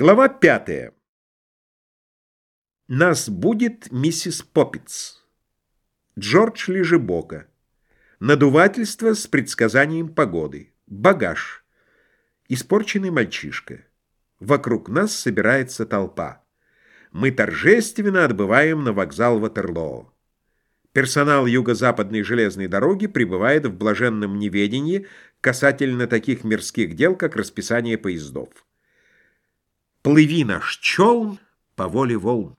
Глава пятая. Нас будет миссис Поппиц. Джордж Лежебока. Надувательство с предсказанием погоды. Багаж. Испорченный мальчишка. Вокруг нас собирается толпа. Мы торжественно отбываем на вокзал Ватерлоо. Персонал юго-западной железной дороги пребывает в блаженном неведении касательно таких мирских дел, как расписание поездов. Плыви наш челн по воле волн.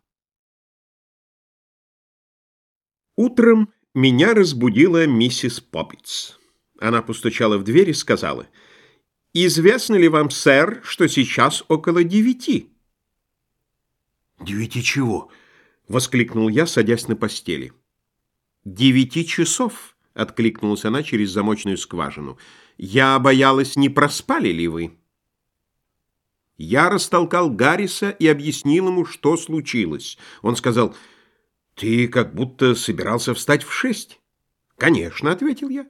Утром меня разбудила миссис Поппиц. Она постучала в дверь и сказала, «Известно ли вам, сэр, что сейчас около девяти?» «Девяти чего?» — воскликнул я, садясь на постели. «Девяти часов», — откликнулась она через замочную скважину. «Я боялась, не проспали ли вы?» Я растолкал Гарриса и объяснил ему, что случилось. Он сказал, «Ты как будто собирался встать в шесть». «Конечно», — ответил я.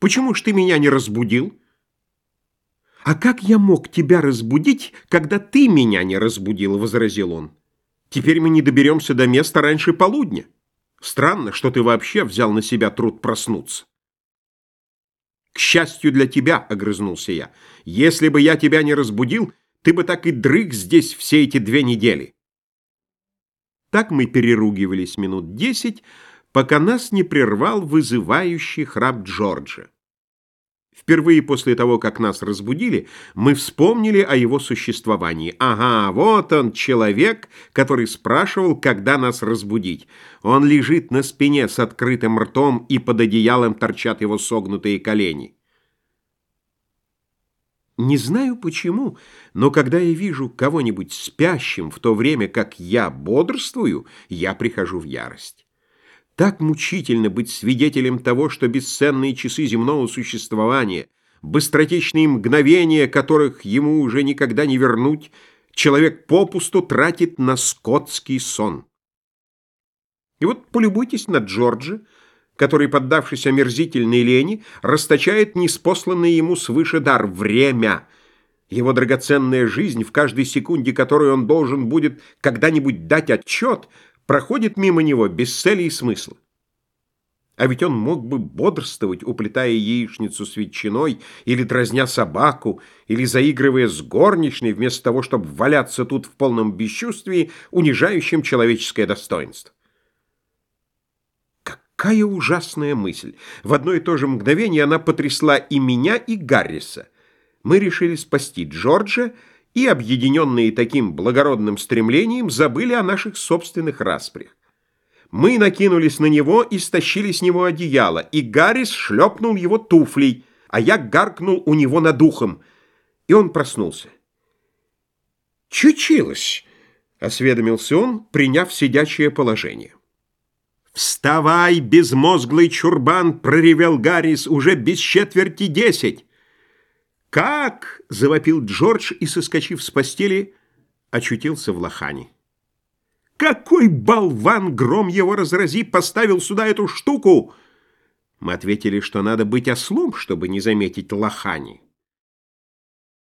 «Почему ж ты меня не разбудил?» «А как я мог тебя разбудить, когда ты меня не разбудил?» — возразил он. «Теперь мы не доберемся до места раньше полудня. Странно, что ты вообще взял на себя труд проснуться». «К счастью для тебя», — огрызнулся я, — «если бы я тебя не разбудил, ты бы так и дрых здесь все эти две недели. Так мы переругивались минут десять, пока нас не прервал вызывающий храп Джорджа. Впервые после того, как нас разбудили, мы вспомнили о его существовании. Ага, вот он, человек, который спрашивал, когда нас разбудить. Он лежит на спине с открытым ртом, и под одеялом торчат его согнутые колени. Не знаю почему, но когда я вижу кого-нибудь спящим в то время, как я бодрствую, я прихожу в ярость. Так мучительно быть свидетелем того, что бесценные часы земного существования, быстротечные мгновения, которых ему уже никогда не вернуть, человек попусту тратит на скотский сон. И вот полюбуйтесь на Джорджа, который, поддавшись омерзительной лени, расточает неспосланный ему свыше дар — время. Его драгоценная жизнь, в каждой секунде которой он должен будет когда-нибудь дать отчет, проходит мимо него без цели и смысла. А ведь он мог бы бодрствовать, уплетая яичницу с ветчиной, или дразня собаку, или заигрывая с горничной, вместо того, чтобы валяться тут в полном бесчувствии, унижающем человеческое достоинство. Какая ужасная мысль! В одно и то же мгновение она потрясла и меня, и Гарриса. Мы решили спасти Джорджа, и, объединенные таким благородным стремлением, забыли о наших собственных распрях. Мы накинулись на него и стащили с него одеяло, и Гаррис шлепнул его туфлей, а я гаркнул у него над ухом, и он проснулся. «Чучилось!» — осведомился он, приняв сидячее положение. «Вставай, безмозглый чурбан!» — проревел Гаррис уже без четверти десять. «Как?» — завопил Джордж и, соскочив с постели, очутился в лохане. «Какой болван, гром его разрази, поставил сюда эту штуку?» Мы ответили, что надо быть ослом, чтобы не заметить лохани.